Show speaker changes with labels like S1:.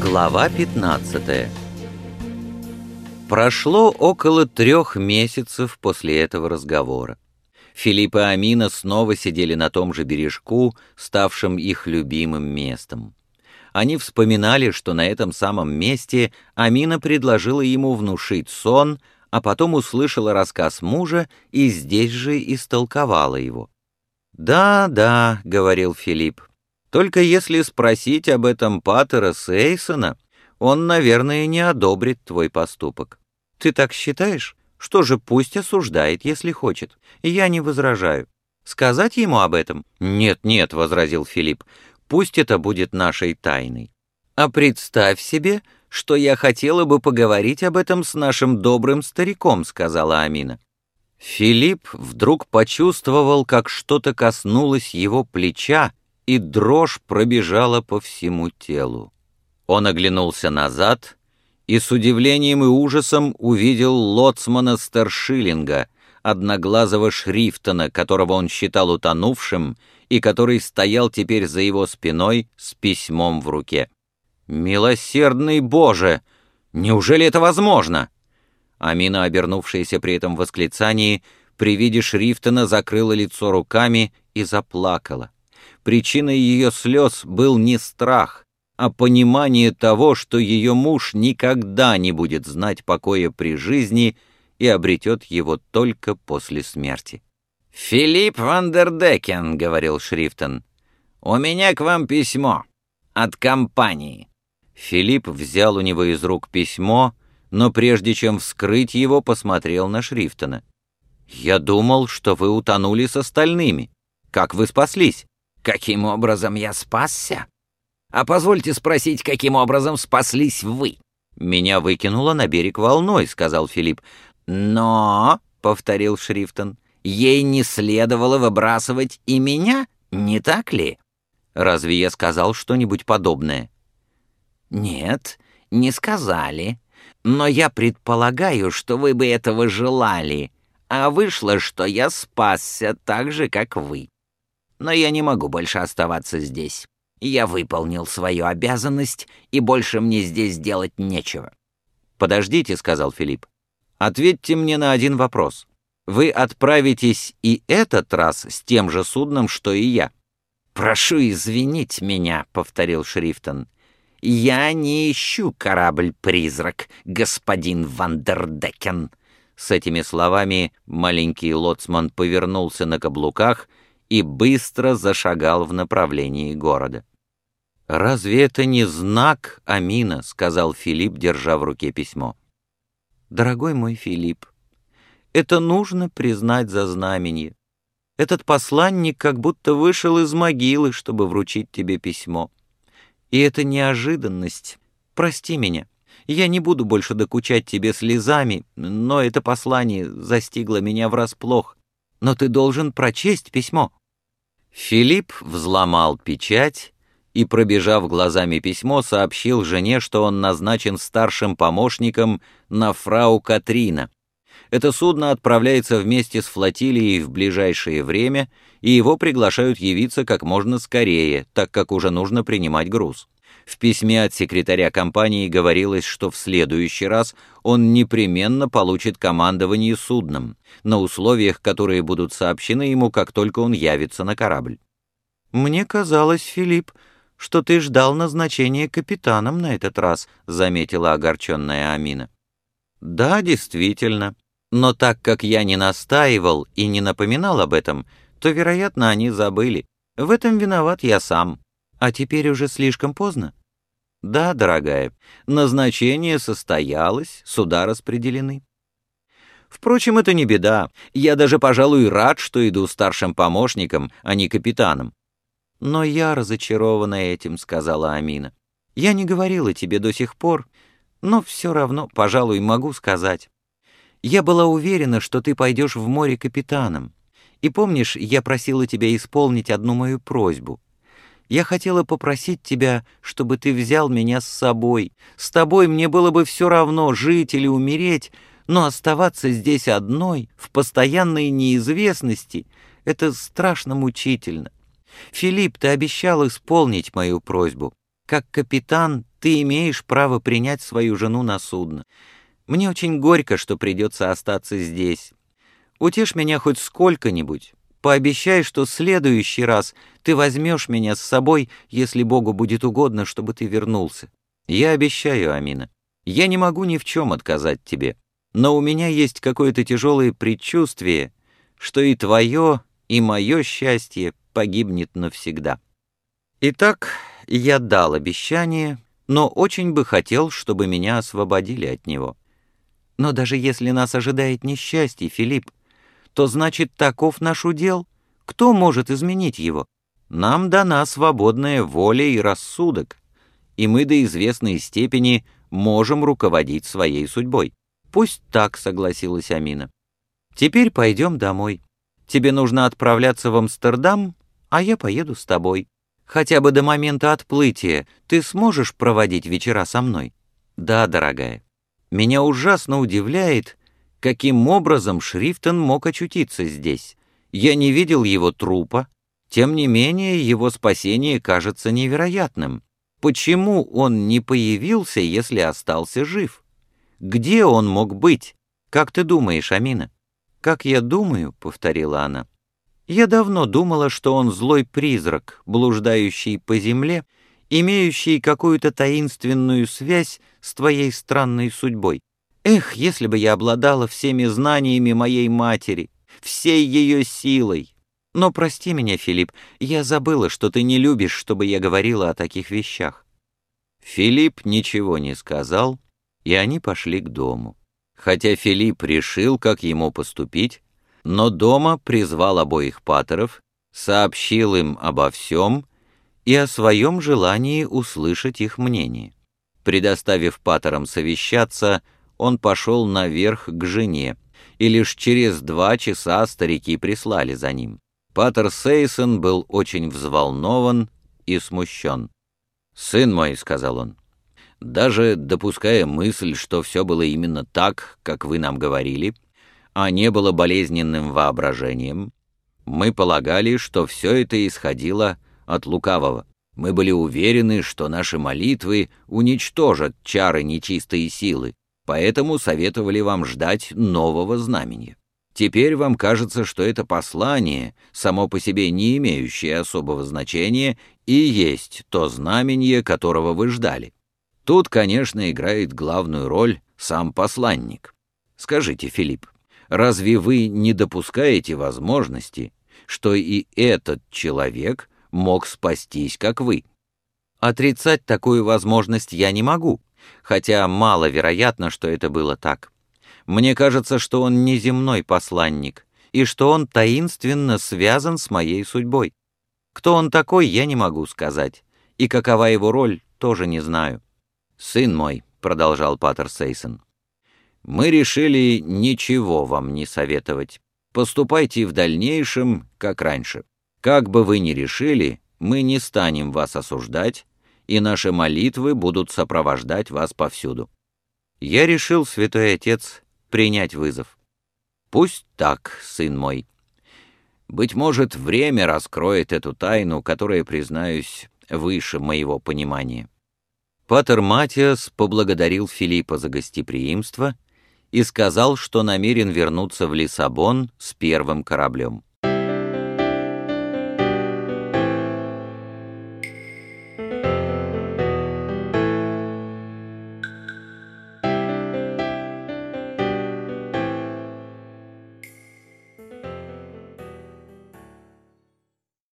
S1: Глава 15 Прошло около трех месяцев после этого разговора. Филипп и Амина снова сидели на том же бережку, ставшем их любимым местом. Они вспоминали, что на этом самом месте Амина предложила ему внушить сон, а потом услышала рассказ мужа и здесь же истолковала его. «Да, да», — говорил Филипп, — «только если спросить об этом Паттера Сейсона, он, наверное, не одобрит твой поступок. Ты так считаешь? Что же, пусть осуждает, если хочет. Я не возражаю. Сказать ему об этом? Нет, нет, возразил Филипп. Пусть это будет нашей тайной. А представь себе, что я хотела бы поговорить об этом с нашим добрым стариком, сказала Амина. Филипп вдруг почувствовал, как что-то коснулось его плеча, и дрожь пробежала по всему телу. Он оглянулся назад и с удивлением и ужасом увидел лоцмана Стершиллинга, одноглазого Шрифтона, которого он считал утонувшим и который стоял теперь за его спиной с письмом в руке. «Милосердный Боже! Неужели это возможно?» Амина, обернувшаяся при этом восклицании, при виде Шрифтона закрыла лицо руками и заплакала. Причиной ее слез был не страх, а понимание того, что ее муж никогда не будет знать покоя при жизни и обретет его только после смерти.
S2: «Филипп Вандердекен», — говорил Шрифтон, — «у меня к вам письмо от компании».
S1: Филипп взял у него из рук письмо, но прежде чем вскрыть его, посмотрел на Шрифтона. «Я думал, что вы утонули с остальными. Как вы спаслись?»
S2: «Каким образом я спасся?» А позвольте спросить, каким образом спаслись вы?»
S1: «Меня выкинуло на берег волной», — сказал Филипп.
S2: «Но», — повторил Шрифтон, — «ей не следовало выбрасывать и меня, не так ли?»
S1: «Разве я сказал что-нибудь подобное?»
S2: «Нет, не сказали. Но я предполагаю, что вы бы этого желали, а вышло, что я спасся так же, как вы. Но я не могу больше оставаться здесь. Я выполнил свою обязанность, и больше мне здесь делать нечего».
S1: «Подождите», — сказал Филипп. «Ответьте мне на один вопрос. Вы отправитесь и этот раз с тем же судном, что и я?»
S2: «Прошу извинить меня», — повторил Шрифтон. «Я не ищу корабль-призрак, господин Вандердекен».
S1: С этими словами маленький лоцман повернулся на каблуках и быстро зашагал в направлении города. «Разве это не знак, Амина?» — сказал Филипп, держа в руке письмо. «Дорогой мой Филипп, это нужно признать за знамение. Этот посланник как будто вышел из могилы, чтобы вручить тебе письмо. И это неожиданность. Прости меня. Я не буду больше докучать тебе слезами, но это послание застигло меня врасплох но ты должен прочесть письмо». Филипп взломал печать и, пробежав глазами письмо, сообщил жене, что он назначен старшим помощником на фрау Катрина. Это судно отправляется вместе с флотилией в ближайшее время, и его приглашают явиться как можно скорее, так как уже нужно принимать груз. В письме от секретаря компании говорилось, что в следующий раз он непременно получит командование судном, на условиях, которые будут сообщены ему, как только он явится на корабль. «Мне казалось, Филипп, что ты ждал назначения капитаном на этот раз», — заметила огорченная Амина. «Да, действительно. Но так как я не настаивал и не напоминал об этом, то, вероятно, они забыли. В этом виноват я сам». А теперь уже слишком поздно? Да, дорогая, назначение состоялось, суда распределены. Впрочем, это не беда. Я даже, пожалуй, рад, что иду старшим помощником, а не капитаном. Но я разочарована этим, сказала Амина. Я не говорила тебе до сих пор, но все равно, пожалуй, могу сказать. Я была уверена, что ты пойдешь в море капитаном. И помнишь, я просила тебя исполнить одну мою просьбу. Я хотела попросить тебя, чтобы ты взял меня с собой. С тобой мне было бы все равно, жить или умереть,
S2: но оставаться здесь одной, в постоянной неизвестности, это страшно мучительно. Филипп, ты обещал исполнить мою просьбу. Как капитан ты имеешь право принять свою жену на судно. Мне очень горько, что придется остаться здесь. Утешь меня хоть сколько-нибудь. Пообещай, что в следующий раз ты возьмешь меня с собой, если Богу будет угодно, чтобы ты вернулся. Я обещаю, Амина. Я не могу ни в чем отказать тебе, но у меня есть какое-то тяжелое предчувствие, что и твое, и мое счастье погибнет навсегда. Итак, я дал обещание, но очень бы хотел, чтобы меня освободили от него. Но даже если нас ожидает несчастье, Филипп, то значит таков наш удел. Кто может изменить его? Нам дана свободная воля и рассудок, и мы до известной степени можем руководить своей судьбой. Пусть так, согласилась Амина. Теперь пойдем домой. Тебе нужно отправляться в Амстердам, а я поеду с тобой. Хотя бы до момента отплытия ты сможешь проводить вечера со мной? Да, дорогая. Меня ужасно удивляет, каким образом Шрифтон мог очутиться здесь. Я не видел его трупа, тем не менее его спасение кажется невероятным. Почему он не появился, если остался жив? Где он мог быть? Как ты думаешь, Амина? Как я думаю, — повторила она, — я давно думала, что он злой призрак, блуждающий по земле, имеющий какую-то таинственную связь с твоей странной судьбой. Эх, если бы я обладала всеми знаниями моей матери, всей ее силой! Но прости меня, Филипп, я забыла, что ты не любишь, чтобы я говорила о таких вещах. Филипп ничего не сказал, и они пошли к дому. Хотя Филипп решил, как ему поступить, но дома призвал обоих патеров, сообщил им обо всем и о своем желании услышать их мнение. Предоставив патерам совещаться, он пошел наверх к жене, и лишь через два часа старики прислали за ним. Патер Сейсон был очень взволнован и смущен. «Сын мой», — сказал он, — «даже допуская мысль, что все было именно так, как вы нам говорили, а не было болезненным воображением, мы полагали, что все это исходило от лукавого. Мы были уверены, что наши молитвы уничтожат чары нечистой силы, поэтому советовали вам ждать нового знамения. Теперь вам кажется, что это послание, само по себе не имеющее особого значения, и есть то знамение, которого вы ждали. Тут, конечно, играет главную роль сам посланник. Скажите, Филипп, Разве вы не допускаете возможности, что и этот человек мог спастись, как вы? Отрицать такую возможность я не могу, хотя маловероятно, что это было так. Мне кажется, что он не земной посланник, и что он таинственно связан с моей судьбой. Кто он такой, я не могу сказать, и какова его роль, тоже не знаю. «Сын мой», — продолжал Патер Сейсон, мы решили ничего вам не советовать. Поступайте в дальнейшем, как раньше. Как бы вы ни решили, мы не станем вас осуждать, и наши молитвы будут сопровождать вас повсюду. Я решил, святой отец, принять вызов. Пусть так, сын мой. Быть может, время раскроет эту тайну, которая, признаюсь, выше моего понимания. Патер Матиас поблагодарил Филиппа за гостеприимство и сказал, что намерен вернуться в Лиссабон с первым кораблем.